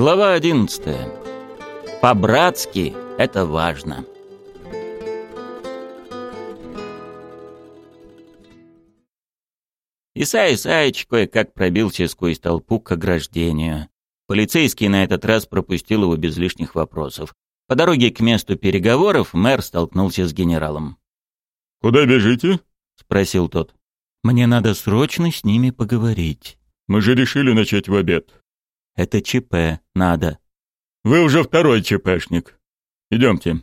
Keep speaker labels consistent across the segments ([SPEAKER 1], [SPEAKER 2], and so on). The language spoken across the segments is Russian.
[SPEAKER 1] Глава 11. По-братски это важно. Исай Исаич кое-как пробился сквозь толпу к ограждению. Полицейский на этот раз пропустил его без лишних вопросов. По дороге к месту переговоров мэр столкнулся с генералом.
[SPEAKER 2] «Куда бежите?»
[SPEAKER 1] — спросил тот. «Мне надо срочно с ними поговорить».
[SPEAKER 2] «Мы же решили начать в обед».
[SPEAKER 1] «Это ЧП, надо».
[SPEAKER 2] «Вы уже второй ЧПшник. Идемте».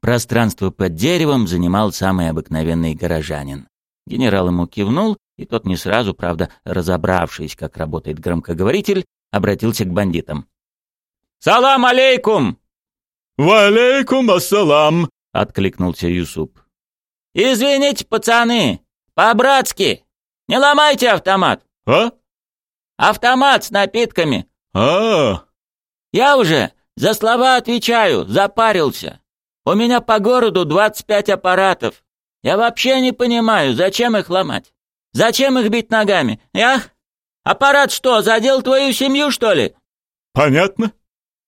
[SPEAKER 1] Пространство под деревом занимал самый обыкновенный горожанин. Генерал ему кивнул, и тот не сразу, правда, разобравшись, как работает громкоговоритель, обратился к бандитам. «Салам алейкум!»
[SPEAKER 2] «Валейкум ассалам!»
[SPEAKER 1] — откликнулся Юсуп. «Извините, пацаны, по-братски, не ломайте автомат!»
[SPEAKER 2] «А?»
[SPEAKER 1] «Автомат с напитками!»
[SPEAKER 2] «А,
[SPEAKER 1] «Я уже за слова отвечаю, запарился. У меня по городу двадцать пять аппаратов. Я вообще не понимаю, зачем их ломать? Зачем их бить ногами? Я? Аппарат что, задел твою семью, что ли?»
[SPEAKER 2] понятно?»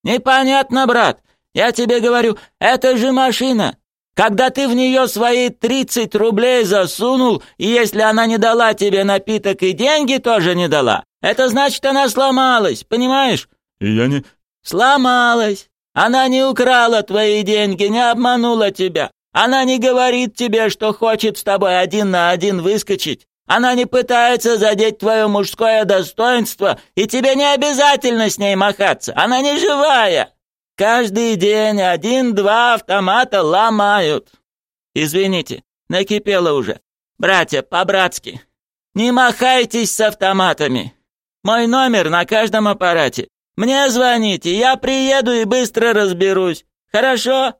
[SPEAKER 1] «Непонятно, брат. Я тебе говорю, это же машина. Когда ты в нее свои тридцать рублей засунул, и если она не дала тебе напиток и деньги тоже не дала, это значит, она сломалась, понимаешь?
[SPEAKER 2] И я не...
[SPEAKER 1] Сломалась. Она не украла твои деньги, не обманула тебя. Она не говорит тебе, что хочет с тобой один на один выскочить. Она не пытается задеть твое мужское достоинство, и тебе не обязательно с ней махаться. Она не живая. Каждый день один-два автомата ломают. Извините, накипело уже. Братья, по-братски. Не махайтесь с автоматами. Мой номер на каждом аппарате. Мне звоните, я приеду и быстро разберусь. Хорошо?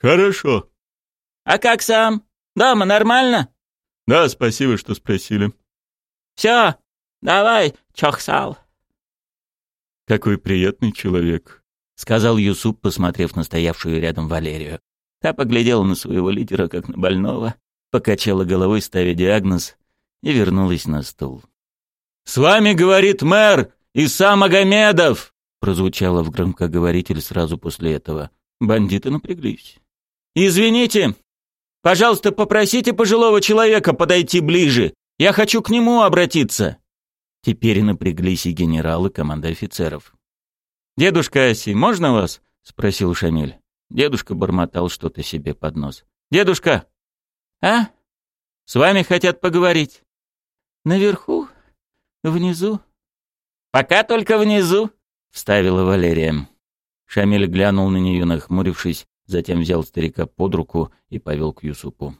[SPEAKER 2] Хорошо.
[SPEAKER 1] А как сам? Дома нормально?
[SPEAKER 2] Да, спасибо, что спросили.
[SPEAKER 1] Все, давай, чохсал.
[SPEAKER 2] Какой приятный человек.
[SPEAKER 1] сказал Юсуп, посмотрев на стоявшую рядом Валерию. Та поглядела на своего лидера, как на больного, покачала головой, ставя диагноз, и вернулась на стул. «С вами говорит мэр Иса Магомедов!» прозвучало в громкоговоритель сразу после этого. Бандиты напряглись. «Извините, пожалуйста, попросите пожилого человека подойти ближе. Я хочу к нему обратиться». Теперь напряглись и генералы, команда офицеров. «Дедушка Аси, можно вас?» — спросил Шамиль. Дедушка бормотал что-то себе под нос. «Дедушка!» «А? С вами хотят поговорить». «Наверху? Внизу?» «Пока только внизу», — вставила Валерия. Шамиль глянул на нее, нахмурившись, затем взял старика под руку и повел к Юсупу.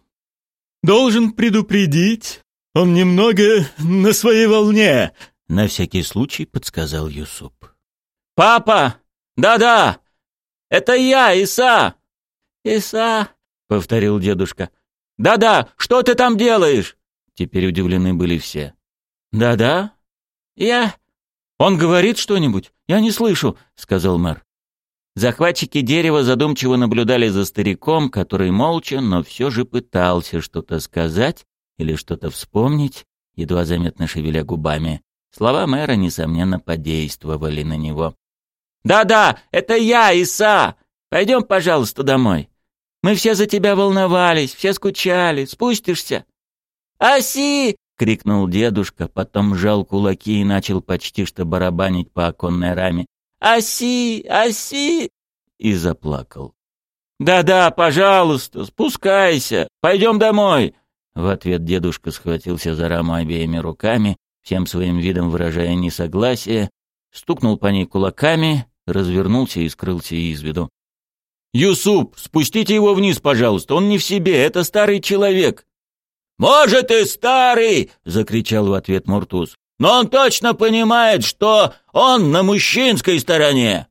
[SPEAKER 2] «Должен предупредить, он немного на своей волне», —
[SPEAKER 1] на всякий случай подсказал Юсуп. «Папа! Да-да! Это я, Иса!» «Иса!» — повторил дедушка. «Да-да! Что ты там делаешь?» Теперь удивлены были все. «Да-да? Я...» «Он говорит что-нибудь? Я не слышу», — сказал мэр. Захватчики дерева задумчиво наблюдали за стариком, который молча, но все же пытался что-то сказать или что-то вспомнить, едва заметно шевеля губами. Слова мэра, несомненно, подействовали на него. «Да-да, это я, Иса! Пойдем, пожалуйста, домой. Мы все за тебя волновались, все скучали. Спустишься?» «Аси!» — крикнул дедушка, потом сжал кулаки и начал почти что барабанить по оконной раме. «Аси! Аси!» и заплакал. «Да-да, пожалуйста, спускайся, пойдем домой!» В ответ дедушка схватился за раму обеими руками, всем своим видом выражая несогласие, стукнул по ней кулаками, развернулся и скрылся из виду. «Юсуп, спустите его вниз, пожалуйста, он не в себе, это старый человек!» «Может, и старый!» — закричал в ответ Муртуз. «Но он точно понимает, что он на мужчинской стороне,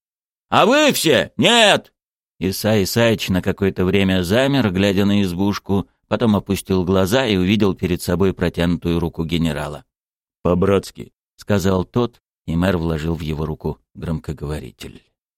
[SPEAKER 1] а вы все нет!» Иса Исаич на какое-то время замер, глядя на избушку, потом опустил глаза и увидел перед собой протянутую руку генерала.
[SPEAKER 2] «По-братски», —
[SPEAKER 1] сказал тот, и мэр вложил в его руку громкоговоритель.